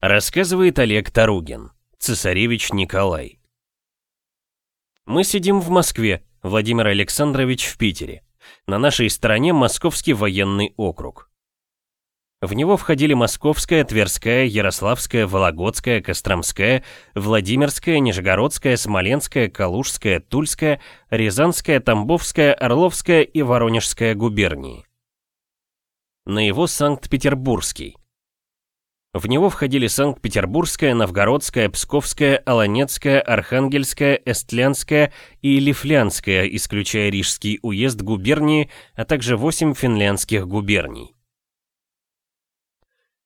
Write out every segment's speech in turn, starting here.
Рассказывает Олег Таругин, цесаревич Николай. Мы сидим в Москве, Владимир Александрович в Питере. На нашей стороне Московский военный округ. В него входили Московская, Тверская, Ярославская, Вологодская, Костромская, Владимирская, Нижегородская, Смоленская, Калужская, Тульская, Рязанская, Тамбовская, Орловская и Воронежская губернии. На его Санкт-Петербургский. В него входили Санкт-Петербургская, Новгородская, Псковская, Аланецкая, Архангельская, Эстлянская и Лифлянская, исключая Рижский уезд губернии, а также 8 финляндских губерний.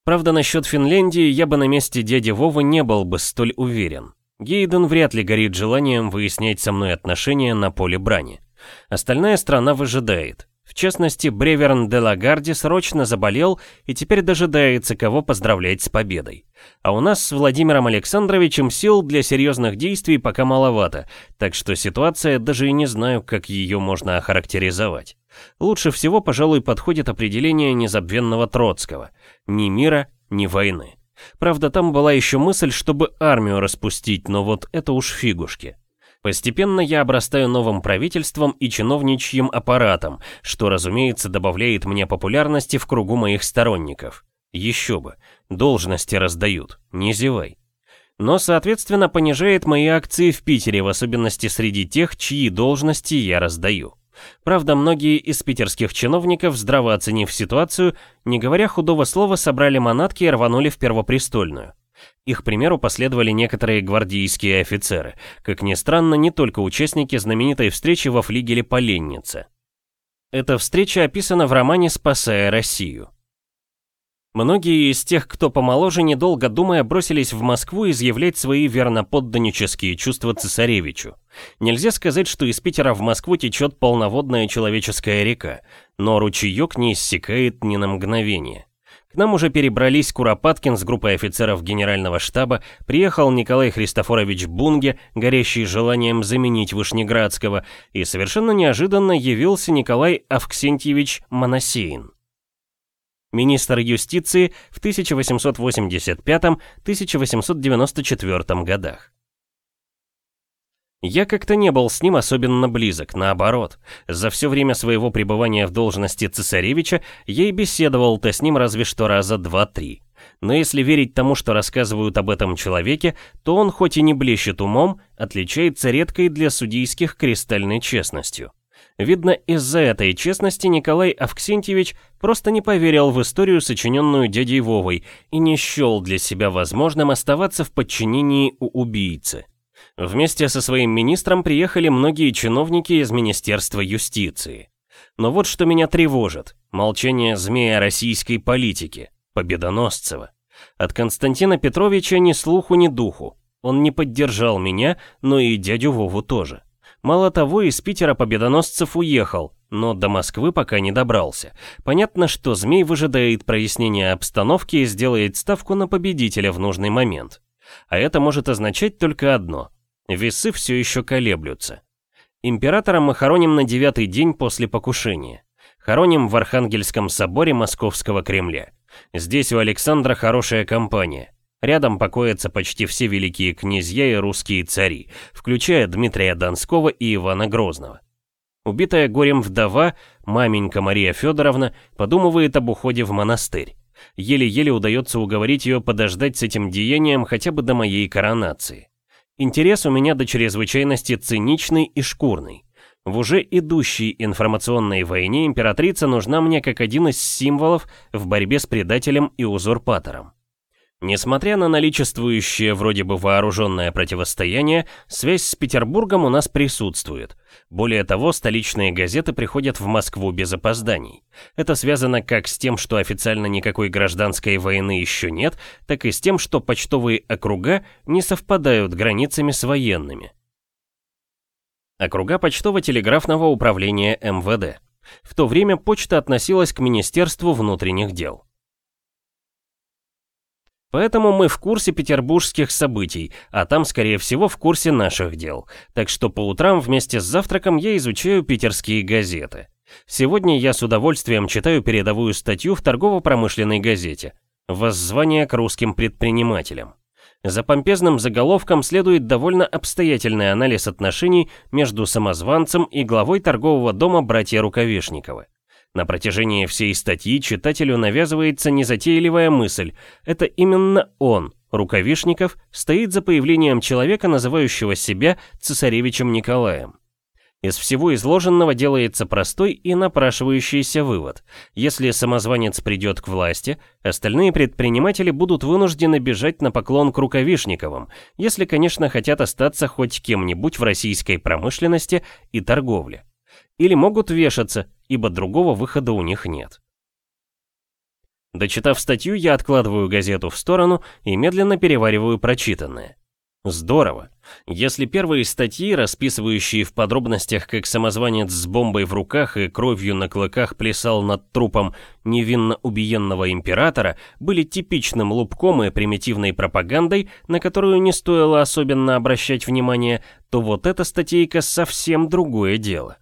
Правда, насчет Финляндии я бы на месте дяди Вовы не был бы столь уверен. Гейден вряд ли горит желанием выяснять со мной отношения на поле брани. Остальная страна выжидает. В частности, Бреверн де Лагарди срочно заболел и теперь дожидается, кого поздравлять с победой. А у нас с Владимиром Александровичем сил для серьезных действий пока маловато, так что ситуация даже и не знаю, как ее можно охарактеризовать. Лучше всего, пожалуй, подходит определение незабвенного Троцкого. Ни мира, ни войны. Правда, там была еще мысль, чтобы армию распустить, но вот это уж фигушки. Постепенно я обрастаю новым правительством и чиновничьим аппаратом, что, разумеется, добавляет мне популярности в кругу моих сторонников. Еще бы, должности раздают, не зевай. Но, соответственно, понижает мои акции в Питере, в особенности среди тех, чьи должности я раздаю. Правда, многие из питерских чиновников, здраво оценив ситуацию, не говоря худого слова, собрали манатки и рванули в Первопрестольную. Их примеру последовали некоторые гвардейские офицеры, как ни странно, не только участники знаменитой встречи во флигеле Поленницы. Эта встреча описана в романе «Спасая Россию». Многие из тех, кто помоложе, недолго думая, бросились в Москву изъявлять свои верноподданнические чувства цесаревичу. Нельзя сказать, что из Питера в Москву течет полноводная человеческая река, но ручеек не иссякает ни на мгновение. К нам уже перебрались Куропаткин с группой офицеров генерального штаба, приехал Николай Христофорович Бунге, горящий желанием заменить Вышнеградского, и совершенно неожиданно явился Николай Авксентьевич Моносеин. Министр юстиции в 1885-1894 годах. Я как-то не был с ним особенно близок, наоборот. За все время своего пребывания в должности цесаревича я и беседовал-то с ним разве что раза два-три. Но если верить тому, что рассказывают об этом человеке, то он хоть и не блещет умом, отличается редкой для судейских кристальной честностью. Видно, из-за этой честности Николай Авксентьевич просто не поверил в историю, сочиненную дядей Вовой, и не счел для себя возможным оставаться в подчинении у убийцы. Вместе со своим министром приехали многие чиновники из Министерства юстиции. Но вот что меня тревожит. Молчание змея российской политики, Победоносцева. От Константина Петровича ни слуху, ни духу. Он не поддержал меня, но и дядю Вову тоже. Мало того, из Питера Победоносцев уехал, но до Москвы пока не добрался. Понятно, что змей выжидает прояснения обстановки и сделает ставку на победителя в нужный момент. А это может означать только одно. Весы все еще колеблются. Императора мы хороним на девятый день после покушения. Хороним в Архангельском соборе Московского Кремля. Здесь у Александра хорошая компания. Рядом покоятся почти все великие князья и русские цари, включая Дмитрия Донского и Ивана Грозного. Убитая горем вдова, маменька Мария Федоровна, подумывает об уходе в монастырь. Еле-еле удается уговорить ее подождать с этим деянием хотя бы до моей коронации. Интерес у меня до чрезвычайности циничный и шкурный. В уже идущей информационной войне императрица нужна мне как один из символов в борьбе с предателем и узурпатором. Несмотря на наличествующее вроде бы вооруженное противостояние, связь с Петербургом у нас присутствует. Более того, столичные газеты приходят в Москву без опозданий. Это связано как с тем, что официально никакой гражданской войны еще нет, так и с тем, что почтовые округа не совпадают границами с военными. Округа почтово-телеграфного управления МВД. В то время почта относилась к Министерству внутренних дел. Поэтому мы в курсе петербургских событий, а там, скорее всего, в курсе наших дел. Так что по утрам вместе с завтраком я изучаю питерские газеты. Сегодня я с удовольствием читаю передовую статью в торгово-промышленной газете. Воззвание к русским предпринимателям. За помпезным заголовком следует довольно обстоятельный анализ отношений между самозванцем и главой торгового дома братья Рукавишниковы. На протяжении всей статьи читателю навязывается незатейливая мысль. Это именно он, Рукавишников, стоит за появлением человека, называющего себя цесаревичем Николаем. Из всего изложенного делается простой и напрашивающийся вывод. Если самозванец придет к власти, остальные предприниматели будут вынуждены бежать на поклон к Рукавишниковым, если, конечно, хотят остаться хоть кем-нибудь в российской промышленности и торговле. Или могут вешаться, ибо другого выхода у них нет. Дочитав статью, я откладываю газету в сторону и медленно перевариваю прочитанное. Здорово. Если первые статьи, расписывающие в подробностях, как самозванец с бомбой в руках и кровью на клыках плясал над трупом невинно убиенного императора, были типичным лубком и примитивной пропагандой, на которую не стоило особенно обращать внимание, то вот эта статейка совсем другое дело.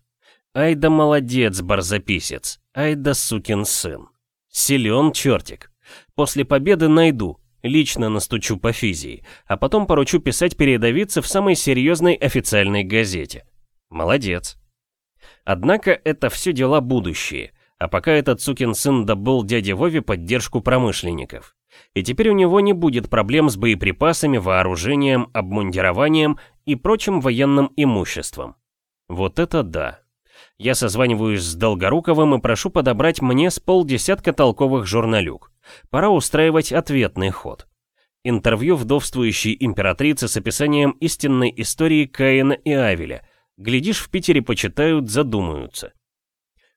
Ай да молодец, барзаписец, ай да сукин сын. Силен чертик. После победы найду, Лично настучу по физии, а потом поручу писать передовицы в самой серьезной официальной газете. Молодец. Однако это все дела будущие, а пока этот сукин сын добыл дяде Вове поддержку промышленников. И теперь у него не будет проблем с боеприпасами, вооружением, обмундированием и прочим военным имуществом. Вот это да. Я созваниваюсь с Долгоруковым и прошу подобрать мне с полдесятка толковых журналюк. Пора устраивать ответный ход. Интервью вдовствующей императрицы с описанием истинной истории Каина и Авеля. Глядишь, в Питере почитают, задумаются.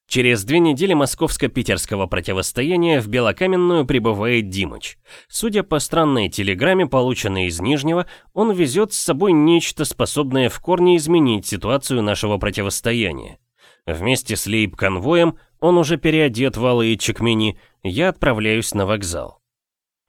Через две недели московско-питерского противостояния в Белокаменную прибывает Димыч. Судя по странной телеграмме, полученной из Нижнего, он везет с собой нечто, способное в корне изменить ситуацию нашего противостояния. Вместе с лейб-конвоем, он уже переодет в алые чекмени, я отправляюсь на вокзал.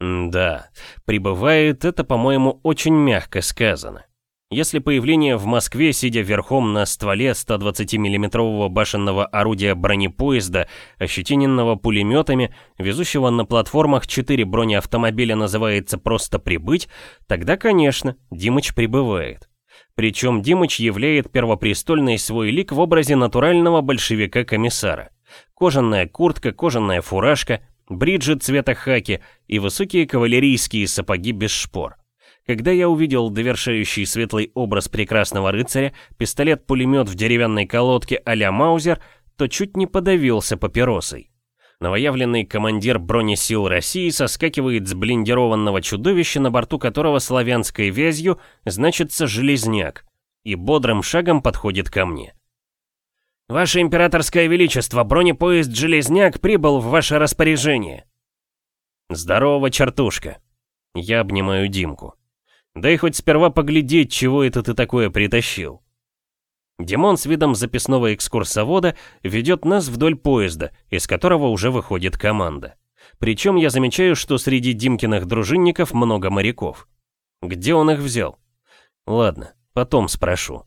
М да, прибывает это, по-моему, очень мягко сказано. Если появление в Москве, сидя верхом на стволе 120 миллиметрового башенного орудия бронепоезда, ощетиненного пулеметами, везущего на платформах 4 бронеавтомобиля называется просто «прибыть», тогда, конечно, Димыч прибывает. Причем Димыч являет первопрестольный свой лик в образе натурального большевика-комиссара. Кожаная куртка, кожаная фуражка, бриджи цвета хаки и высокие кавалерийские сапоги без шпор. Когда я увидел довершающий светлый образ прекрасного рыцаря, пистолет-пулемет в деревянной колодке а-ля Маузер, то чуть не подавился папиросой. Новоявленный командир бронесил России соскакивает с блиндированного чудовища, на борту которого славянской вязью значится «железняк», и бодрым шагом подходит ко мне. «Ваше императорское величество, бронепоезд «Железняк» прибыл в ваше распоряжение». «Здорово, чертушка». Я обнимаю Димку. «Дай хоть сперва поглядеть, чего это ты такое притащил». Димон с видом записного экскурсовода ведет нас вдоль поезда, из которого уже выходит команда. Причем я замечаю, что среди Димкиных дружинников много моряков. Где он их взял? Ладно, потом спрошу.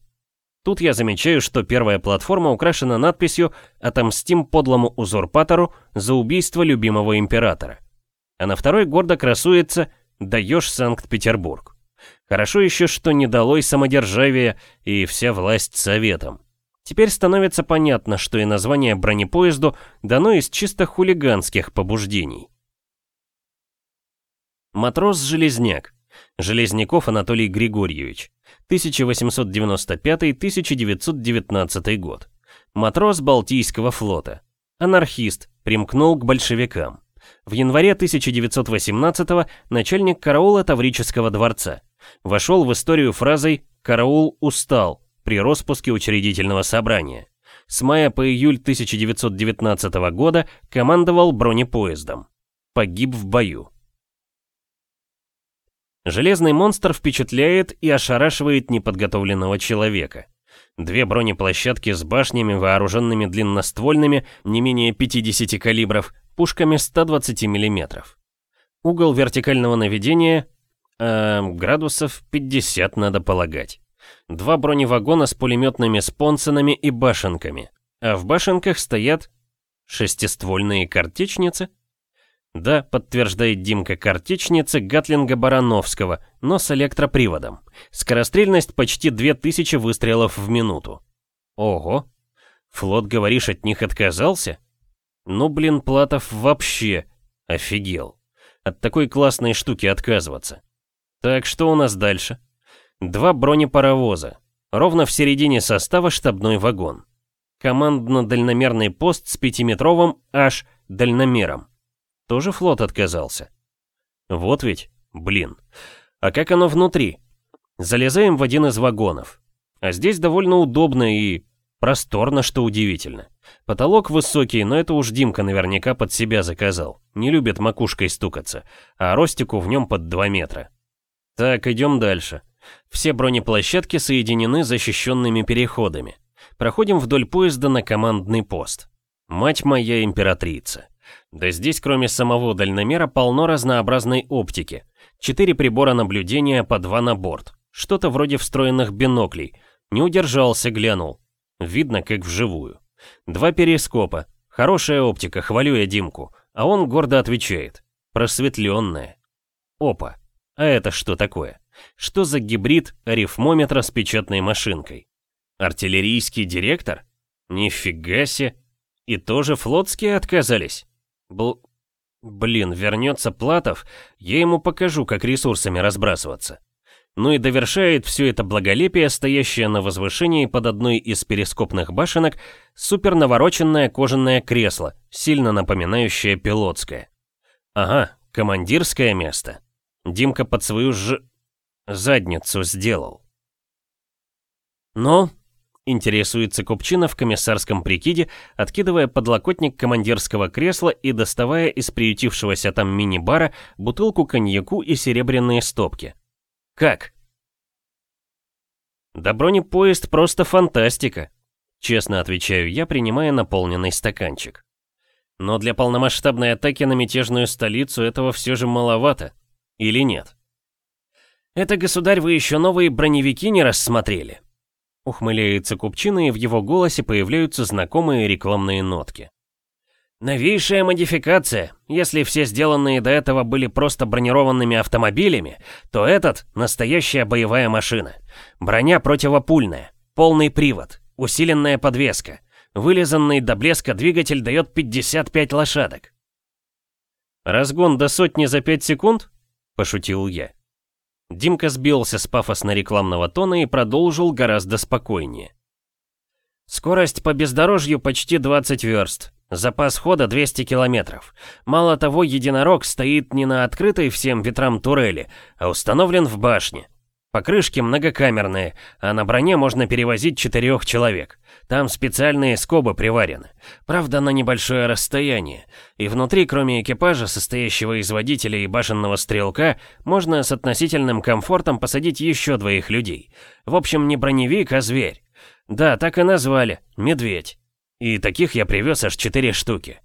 Тут я замечаю, что первая платформа украшена надписью «Отомстим подлому узурпатору за убийство любимого императора». А на второй гордо красуется «Даешь Санкт-Петербург». Хорошо еще, что не долой самодержавие и вся власть советом. Теперь становится понятно, что и название бронепоезду дано из чисто хулиганских побуждений. Матрос-железняк. Железняков Анатолий Григорьевич. 1895-1919 год. Матрос Балтийского флота. Анархист, примкнул к большевикам. В январе 1918 начальник караула Таврического дворца. Вошел в историю фразой «Караул устал» при распуске учредительного собрания. С мая по июль 1919 года командовал бронепоездом. Погиб в бою. Железный монстр впечатляет и ошарашивает неподготовленного человека. Две бронеплощадки с башнями, вооруженными длинноствольными, не менее 50 калибров, пушками 120 мм. Угол вертикального наведения э, градусов 50 надо полагать. Два броневагона с пулеметными спонсонами и башенками. А в башенках стоят шестиствольные картечницы? Да, подтверждает Димка картечницы Гатлинга Барановского, но с электроприводом. Скорострельность почти 2000 выстрелов в минуту. Ого. Флот, говоришь, от них отказался? Ну, блин, Платов вообще офигел. От такой классной штуки отказываться. Так, что у нас дальше? Два бронепаровоза. Ровно в середине состава штабной вагон. Командно-дальномерный пост с пятиметровым аж дальномером. Тоже флот отказался. Вот ведь, блин. А как оно внутри? Залезаем в один из вагонов. А здесь довольно удобно и просторно, что удивительно. Потолок высокий, но это уж Димка наверняка под себя заказал. Не любит макушкой стукаться, а ростику в нем под 2 метра. Так, идем дальше. Все бронеплощадки соединены защищенными переходами. Проходим вдоль поезда на командный пост. Мать моя императрица. Да здесь кроме самого дальномера полно разнообразной оптики. Четыре прибора наблюдения по два на борт. Что-то вроде встроенных биноклей. Не удержался, глянул. Видно, как вживую. Два перископа. Хорошая оптика, хвалю я Димку. А он гордо отвечает. Просветленная. Опа. А это что такое? Что за гибрид арифмометра с печатной машинкой? Артиллерийский директор? Нифига себе. И тоже флотские отказались? Бл... Блин, вернется Платов, я ему покажу, как ресурсами разбрасываться. Ну и довершает все это благолепие, стоящее на возвышении под одной из перископных башенок, супер навороченное кожаное кресло, сильно напоминающее пилотское. Ага, командирское место. Димка под свою ж... задницу сделал. Но Интересуется Купчина в комиссарском прикиде, откидывая подлокотник командирского кресла и доставая из приютившегося там мини-бара бутылку коньяку и серебряные стопки. «Как?» «Да бронепоезд просто фантастика», — честно отвечаю я, принимая наполненный стаканчик. «Но для полномасштабной атаки на мятежную столицу этого все же маловато. Или нет?» «Это, государь, вы еще новые броневики не рассмотрели?» Ухмыляется Купчина, и в его голосе появляются знакомые рекламные нотки. Новейшая модификация. Если все сделанные до этого были просто бронированными автомобилями, то этот — настоящая боевая машина. Броня противопульная, полный привод, усиленная подвеска. Вылизанный до блеска двигатель дает 55 лошадок. «Разгон до сотни за 5 секунд?» — пошутил я. Димка сбился с пафосно-рекламного тона и продолжил гораздо спокойнее. Скорость по бездорожью почти 20 верст. Запас хода 200 километров. Мало того, единорог стоит не на открытой всем ветрам турели, а установлен в башне. Покрышки многокамерные, а на броне можно перевозить четырех человек. Там специальные скобы приварены. Правда, на небольшое расстояние. И внутри, кроме экипажа, состоящего из водителя и башенного стрелка, можно с относительным комфортом посадить еще двоих людей. В общем, не броневик, а зверь. Да, так и назвали. Медведь. И таких я привез аж четыре штуки.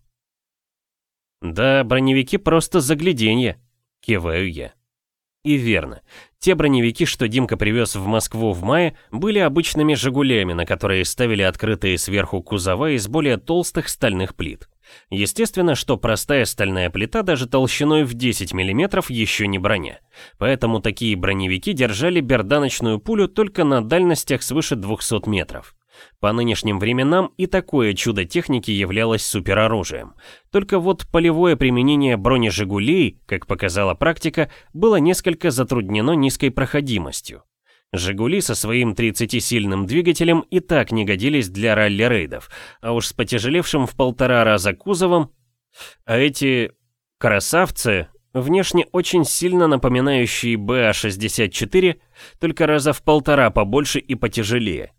Да, броневики просто загляденье. Киваю я. И верно. Те броневики, что Димка привез в Москву в мае, были обычными «Жигулями», на которые ставили открытые сверху кузова из более толстых стальных плит. Естественно, что простая стальная плита даже толщиной в 10 мм еще не броня. Поэтому такие броневики держали берданочную пулю только на дальностях свыше 200 метров. По нынешним временам и такое чудо техники являлось супероружием. Только вот полевое применение бронежигулей, как показала практика, было несколько затруднено низкой проходимостью. «Жигули» со своим 30-сильным двигателем и так не годились для ралли-рейдов, а уж с потяжелевшим в полтора раза кузовом... А эти... красавцы, внешне очень сильно напоминающие БА-64, только раза в полтора побольше и потяжелее.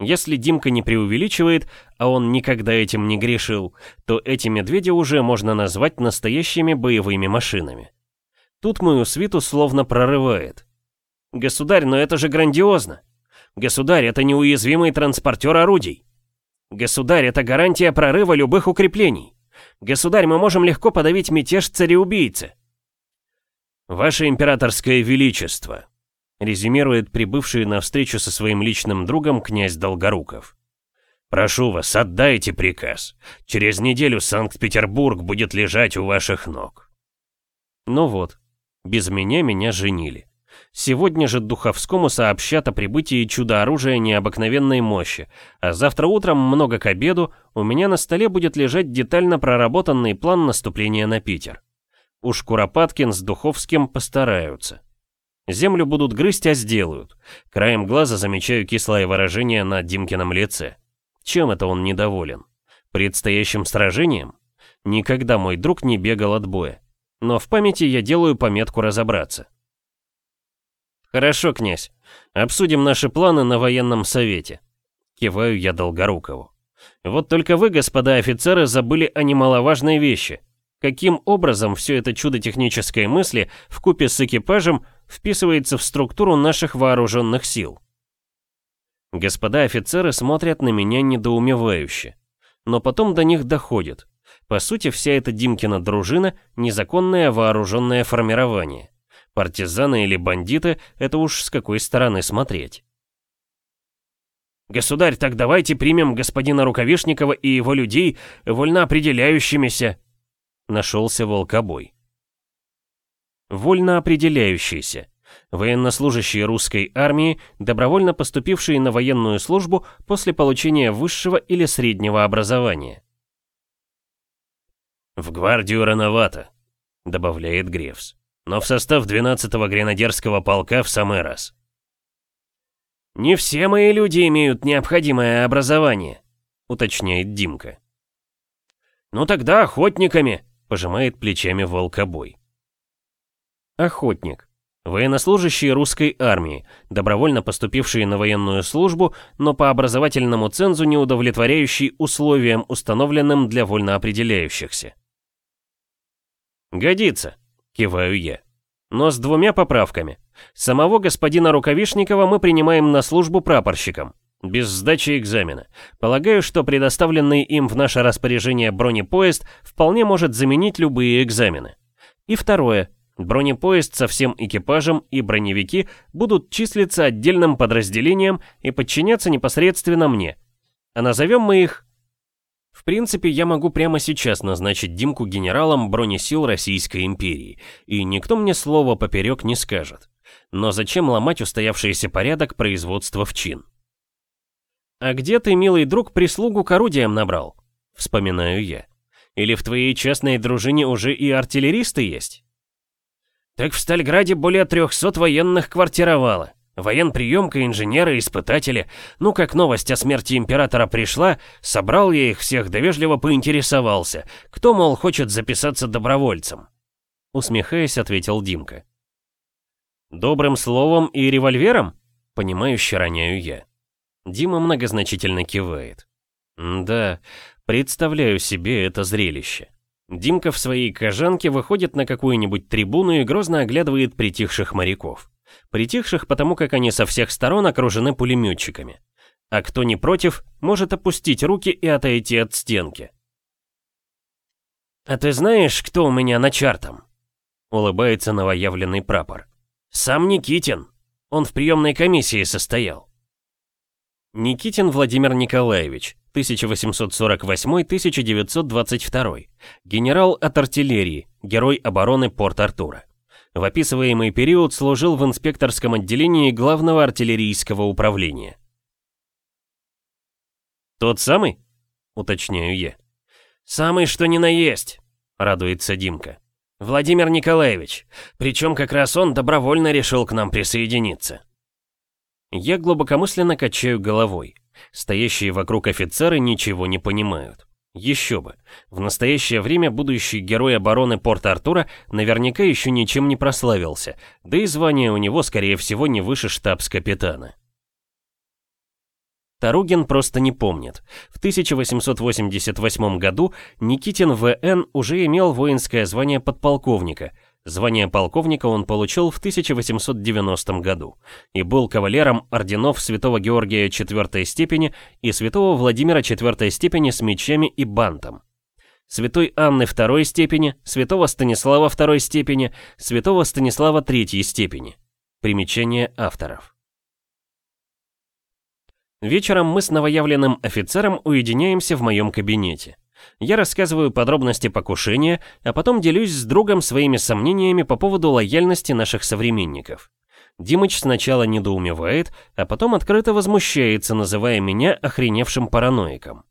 Если Димка не преувеличивает, а он никогда этим не грешил, то эти медведи уже можно назвать настоящими боевыми машинами. Тут мою свиту словно прорывает. Государь, но это же грандиозно. Государь, это неуязвимый транспортер орудий. Государь, это гарантия прорыва любых укреплений. Государь, мы можем легко подавить мятеж цареубийцы. Ваше императорское величество, резюмирует прибывший на встречу со своим личным другом князь Долгоруков. «Прошу вас, отдайте приказ. Через неделю Санкт-Петербург будет лежать у ваших ног». Ну вот, без меня меня женили. Сегодня же Духовскому сообщат о прибытии чудо-оружия необыкновенной мощи, а завтра утром, много к обеду, у меня на столе будет лежать детально проработанный план наступления на Питер. Уж Куропаткин с Духовским постараются. Землю будут грызть, а сделают. Краем глаза замечаю кислое выражение на Димкином лице. Чем это он недоволен? Предстоящим сражением? Никогда мой друг не бегал от боя. Но в памяти я делаю пометку разобраться. «Хорошо, князь. Обсудим наши планы на военном совете». Киваю я Долгорукову. «Вот только вы, господа офицеры, забыли о немаловажной вещи. Каким образом все это чудо технической мысли в купе с экипажем вписывается в структуру наших вооруженных сил?» Господа офицеры смотрят на меня недоумевающе. Но потом до них доходит. По сути, вся эта Димкина дружина – незаконное вооруженное формирование. Партизаны или бандиты — это уж с какой стороны смотреть. «Государь, так давайте примем господина Рукавишникова и его людей вольно определяющимися», — нашелся волкобой. Вольно определяющийся. Военнослужащие русской армии, добровольно поступившие на военную службу после получения высшего или среднего образования. «В гвардию рановато», — добавляет Гревс но в состав 12-го гренадерского полка в самый раз. «Не все мои люди имеют необходимое образование», — уточняет Димка. «Ну тогда охотниками», — пожимает плечами волкобой. Охотник. Военнослужащие русской армии, добровольно поступившие на военную службу, но по образовательному цензу не удовлетворяющие условиям, установленным для вольноопределяющихся. «Годится», Киваю я. Но с двумя поправками. Самого господина Рукавишникова мы принимаем на службу прапорщиком. Без сдачи экзамена. Полагаю, что предоставленный им в наше распоряжение бронепоезд вполне может заменить любые экзамены. И второе. Бронепоезд со всем экипажем и броневики будут числиться отдельным подразделением и подчиняться непосредственно мне. А назовем мы их в принципе, я могу прямо сейчас назначить Димку генералом бронесил Российской империи, и никто мне слова поперек не скажет. Но зачем ломать устоявшийся порядок производства в чин? «А где ты, милый друг, прислугу к орудиям набрал?» Вспоминаю я. «Или в твоей частной дружине уже и артиллеристы есть?» «Так в Стальграде более трехсот военных квартировало», Военприемка, инженеры, испытатели. Ну, как новость о смерти императора пришла, собрал я их всех, довежливо поинтересовался. Кто, мол, хочет записаться добровольцем? Усмехаясь, ответил Димка. Добрым словом и револьвером? Понимающе роняю я. Дима многозначительно кивает. Да, представляю себе это зрелище. Димка в своей кожанке выходит на какую-нибудь трибуну и грозно оглядывает притихших моряков притихших потому, как они со всех сторон окружены пулеметчиками. А кто не против, может опустить руки и отойти от стенки. «А ты знаешь, кто у меня на чартом?» Улыбается новоявленный прапор. «Сам Никитин. Он в приемной комиссии состоял». Никитин Владимир Николаевич, 1848-1922, генерал от артиллерии, герой обороны Порт-Артура в описываемый период служил в инспекторском отделении главного артиллерийского управления. «Тот самый?» — уточняю я. «Самый, что ни на есть», — радуется Димка. «Владимир Николаевич, причем как раз он добровольно решил к нам присоединиться». Я глубокомысленно качаю головой. Стоящие вокруг офицеры ничего не понимают. Еще бы. В настоящее время будущий герой обороны Порт-Артура наверняка еще ничем не прославился, да и звание у него, скорее всего, не выше штабс-капитана. Таругин просто не помнит. В 1888 году Никитин В.Н. уже имел воинское звание подполковника – Звание полковника он получил в 1890 году и был кавалером орденов Святого Георгия IV степени и Святого Владимира IV степени с мечами и бантом. Святой Анны II степени, Святого Станислава II степени, Святого Станислава III степени. Примечание авторов. Вечером мы с новоявленным офицером уединяемся в моем кабинете. Я рассказываю подробности покушения, а потом делюсь с другом своими сомнениями по поводу лояльности наших современников. Димыч сначала недоумевает, а потом открыто возмущается, называя меня охреневшим параноиком.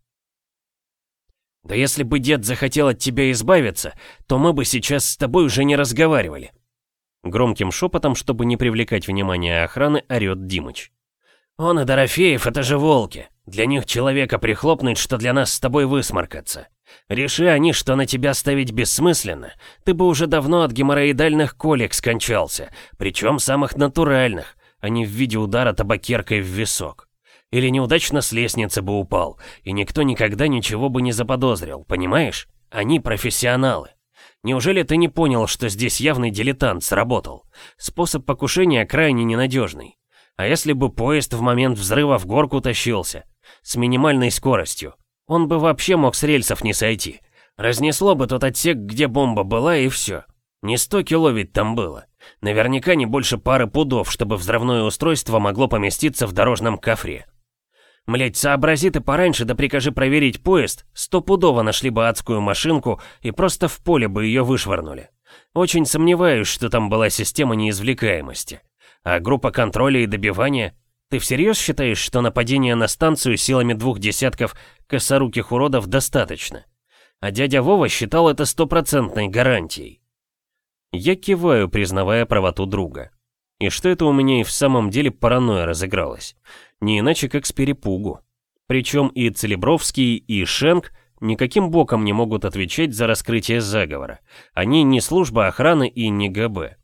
«Да если бы дед захотел от тебя избавиться, то мы бы сейчас с тобой уже не разговаривали». Громким шепотом, чтобы не привлекать внимание охраны, орёт Димыч. «Он и Дорофеев — это же волки. Для них человека прихлопнуть, что для нас с тобой высморкаться. Реши они, что на тебя ставить бессмысленно, ты бы уже давно от геморроидальных колик скончался, причем самых натуральных, а не в виде удара табакеркой в висок. Или неудачно с лестницы бы упал, и никто никогда ничего бы не заподозрил, понимаешь? Они профессионалы. Неужели ты не понял, что здесь явный дилетант сработал? Способ покушения крайне ненадежный. А если бы поезд в момент взрыва в горку тащился? С минимальной скоростью. Он бы вообще мог с рельсов не сойти. Разнесло бы тот отсек, где бомба была, и все. Не сто кило ведь там было. Наверняка не больше пары пудов, чтобы взрывное устройство могло поместиться в дорожном кофре. Млять, сообрази ты пораньше, да прикажи проверить поезд, стопудово нашли бы адскую машинку и просто в поле бы ее вышвырнули. Очень сомневаюсь, что там была система неизвлекаемости. А группа контроля и добивания ты всерьез считаешь, что нападение на станцию силами двух десятков косоруких уродов достаточно? А дядя Вова считал это стопроцентной гарантией. Я киваю, признавая правоту друга. И что это у меня и в самом деле паранойя разыгралась. Не иначе, как с перепугу. Причем и Целебровский, и Шенк никаким боком не могут отвечать за раскрытие заговора. Они не служба охраны и не ГБ.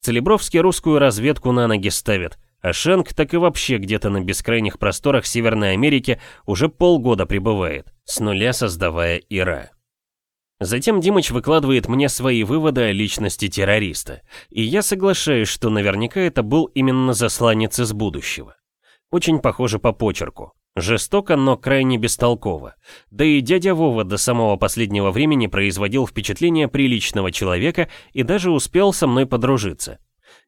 Целебровский русскую разведку на ноги ставит, а Шенк так и вообще где-то на бескрайних просторах Северной Америки уже полгода пребывает, с нуля создавая ИРА. Затем Димыч выкладывает мне свои выводы о личности террориста, и я соглашаюсь, что наверняка это был именно засланец из будущего. Очень похоже по почерку. Жестоко, но крайне бестолково. Да и дядя Вова до самого последнего времени производил впечатление приличного человека и даже успел со мной подружиться.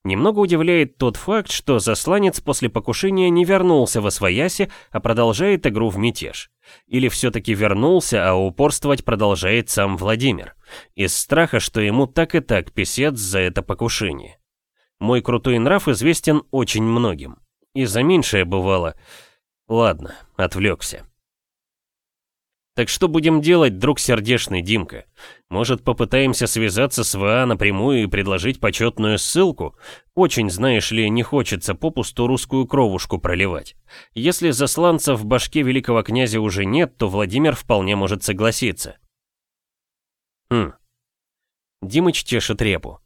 Немного удивляет тот факт, что засланец после покушения не вернулся во свояси, а продолжает игру в мятеж. Или все-таки вернулся, а упорствовать продолжает сам Владимир. Из страха, что ему так и так писец за это покушение. Мой крутой нрав известен очень многим. И за меньшее бывало. Ладно, отвлекся. Так что будем делать, друг сердечный Димка? Может, попытаемся связаться с ВА напрямую и предложить почетную ссылку? Очень, знаешь ли, не хочется попусту русскую кровушку проливать. Если засланца в башке великого князя уже нет, то Владимир вполне может согласиться. Хм. Димыч чешет репу.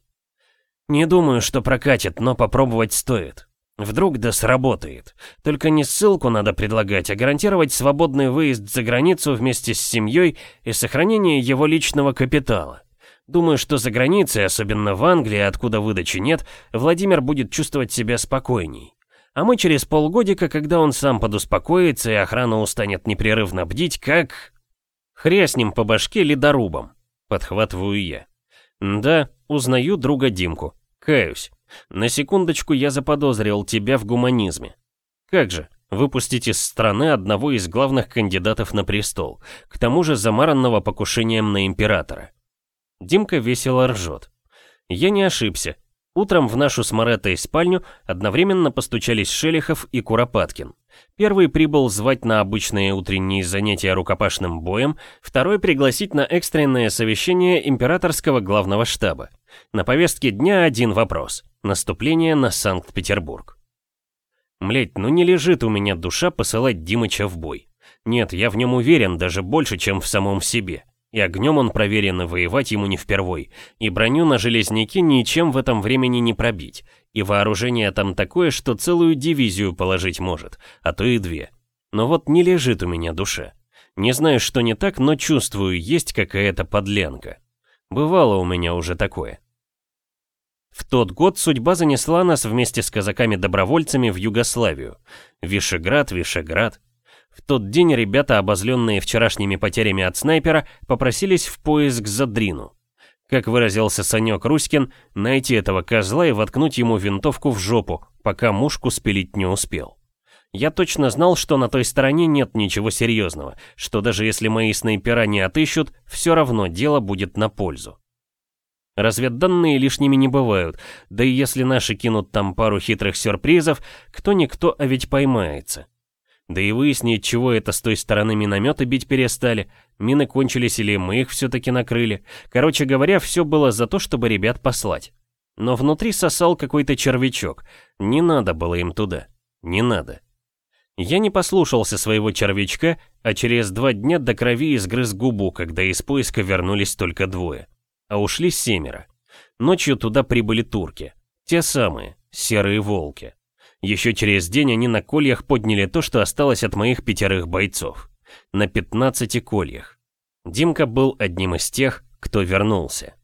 Не думаю, что прокатит, но попробовать стоит. Вдруг да сработает. Только не ссылку надо предлагать, а гарантировать свободный выезд за границу вместе с семьей и сохранение его личного капитала. Думаю, что за границей, особенно в Англии, откуда выдачи нет, Владимир будет чувствовать себя спокойней. А мы через полгодика, когда он сам подуспокоится и охрана устанет непрерывно бдить, как... Хряснем по башке ледорубом. Подхватываю я. Да, узнаю друга Димку. Каюсь. На секундочку я заподозрил тебя в гуманизме. Как же, выпустить из страны одного из главных кандидатов на престол, к тому же замаранного покушением на императора. Димка весело ржет. Я не ошибся. Утром в нашу с Мореттой спальню одновременно постучались Шелихов и Куропаткин. Первый прибыл звать на обычные утренние занятия рукопашным боем, второй пригласить на экстренное совещание императорского главного штаба. На повестке дня один вопрос. Наступление на Санкт-Петербург. Млять, ну не лежит у меня душа посылать Димыча в бой. Нет, я в нем уверен даже больше, чем в самом себе. И огнем он проверен, и воевать ему не впервой. И броню на железняке ничем в этом времени не пробить. И вооружение там такое, что целую дивизию положить может, а то и две. Но вот не лежит у меня душа. Не знаю, что не так, но чувствую, есть какая-то подлянка. Бывало у меня уже такое. В тот год судьба занесла нас вместе с казаками-добровольцами в Югославию. Вишеград, Вишеград. В тот день ребята, обозленные вчерашними потерями от снайпера, попросились в поиск за Дрину. Как выразился Санек Руськин, найти этого козла и воткнуть ему винтовку в жопу, пока мушку спилить не успел. Я точно знал, что на той стороне нет ничего серьезного, что даже если мои снайпера не отыщут, все равно дело будет на пользу. Разведданные лишними не бывают, да и если наши кинут там пару хитрых сюрпризов, кто-никто, а ведь поймается. Да и выяснить, чего это с той стороны минометы бить перестали, мины кончились или мы их все-таки накрыли. Короче говоря, все было за то, чтобы ребят послать. Но внутри сосал какой-то червячок, не надо было им туда, не надо. Я не послушался своего червячка, а через два дня до крови изгрыз губу, когда из поиска вернулись только двое. А ушли семеро. Ночью туда прибыли турки. Те самые, серые волки. Еще через день они на кольях подняли то, что осталось от моих пятерых бойцов. На 15 кольях. Димка был одним из тех, кто вернулся.